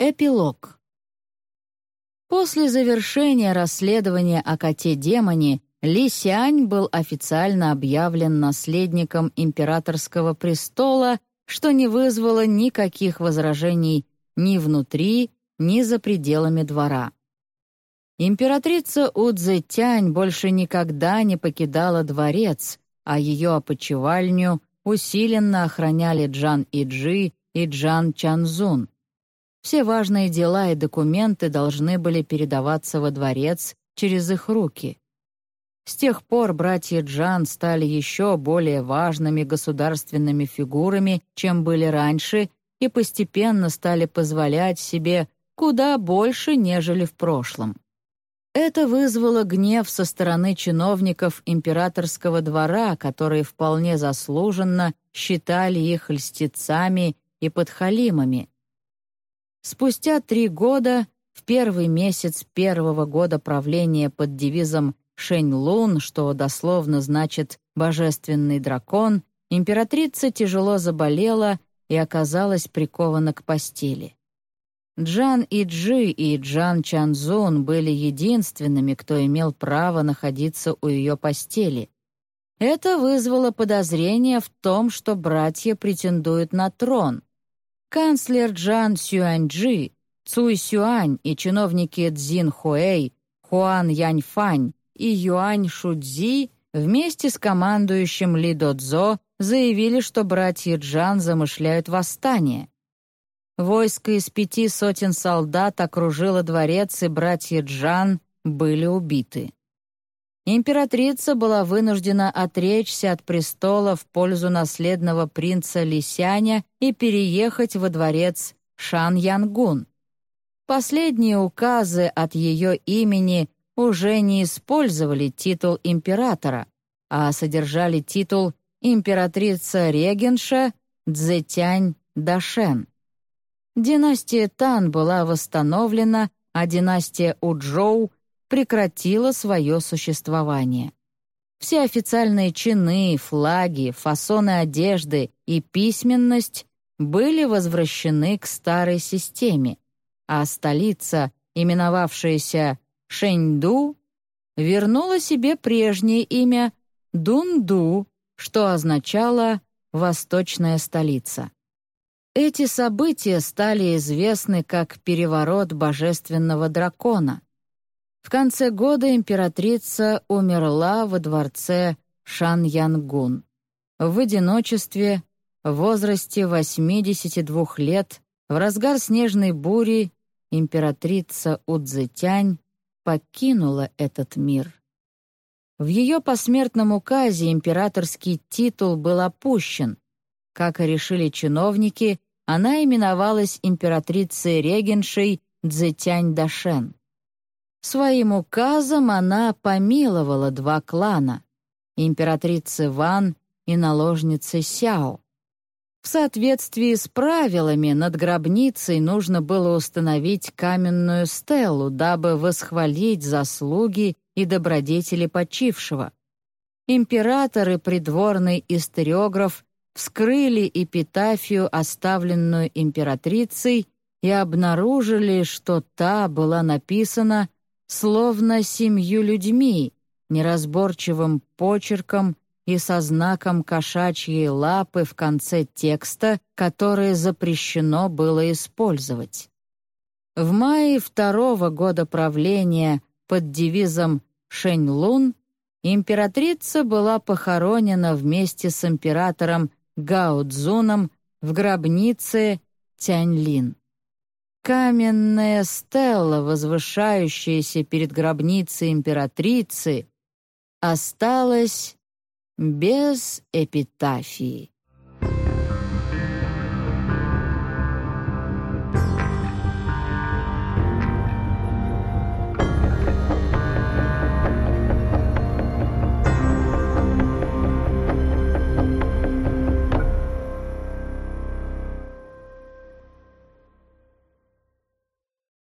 Эпилог. После завершения расследования о коте-демоне Ли Сянь был официально объявлен наследником императорского престола, что не вызвало никаких возражений ни внутри, ни за пределами двора. Императрица Удзетянь больше никогда не покидала дворец, а ее опочивальню усиленно охраняли Джан Иджи и Джан Чанзун. Все важные дела и документы должны были передаваться во дворец через их руки. С тех пор братья Джан стали еще более важными государственными фигурами, чем были раньше, и постепенно стали позволять себе куда больше, нежели в прошлом. Это вызвало гнев со стороны чиновников императорского двора, которые вполне заслуженно считали их льстецами и подхалимами. Спустя три года, в первый месяц первого года правления под девизом Шэнь-Лун, что дословно значит «божественный дракон», императрица тяжело заболела и оказалась прикована к постели. Джан Иджи и Джан Чанзун были единственными, кто имел право находиться у ее постели. Это вызвало подозрение в том, что братья претендуют на трон. Канцлер Джан Сюаньджи, Цуй Сюань и чиновники Цзин Хуэй, Хуан Яньфань и Юань Шудзи вместе с командующим Ли Додзо заявили, что братья Джан замышляют восстание. Войско из пяти сотен солдат окружило дворец, и братья Джан были убиты. Императрица была вынуждена отречься от престола в пользу наследного принца Лисяня и переехать во дворец Шан-Янгун. Последние указы от ее имени уже не использовали титул императора, а содержали титул императрица-регенша Цзэтянь Дашен. Династия Тан была восстановлена, а династия Уджоу прекратила свое существование. Все официальные чины, флаги, фасоны одежды и письменность были возвращены к старой системе, а столица, именовавшаяся Шэньду вернула себе прежнее имя Дунду, что означало «восточная столица». Эти события стали известны как переворот божественного дракона. В конце года императрица умерла во дворце Шан-Янгун. В одиночестве, в возрасте 82 лет, в разгар снежной бури, императрица Удзетянь покинула этот мир. В ее посмертном указе императорский титул был опущен. Как и решили чиновники, она именовалась императрицей-регеншей Цзэтянь-Дашен. Своим указом она помиловала два клана — императрицы Ван и наложницы Сяо. В соответствии с правилами над гробницей нужно было установить каменную стелу, дабы восхвалить заслуги и добродетели почившего. Император и придворный историограф вскрыли эпитафию, оставленную императрицей, и обнаружили, что та была написана словно семью людьми, неразборчивым почерком и со знаком кошачьей лапы в конце текста, который запрещено было использовать. В мае второго года правления под девизом «Шэнь-Лун» императрица была похоронена вместе с императором Гао Цзуном в гробнице Тяньлин. Каменная стела, возвышающаяся перед гробницей императрицы, осталась без эпитафии.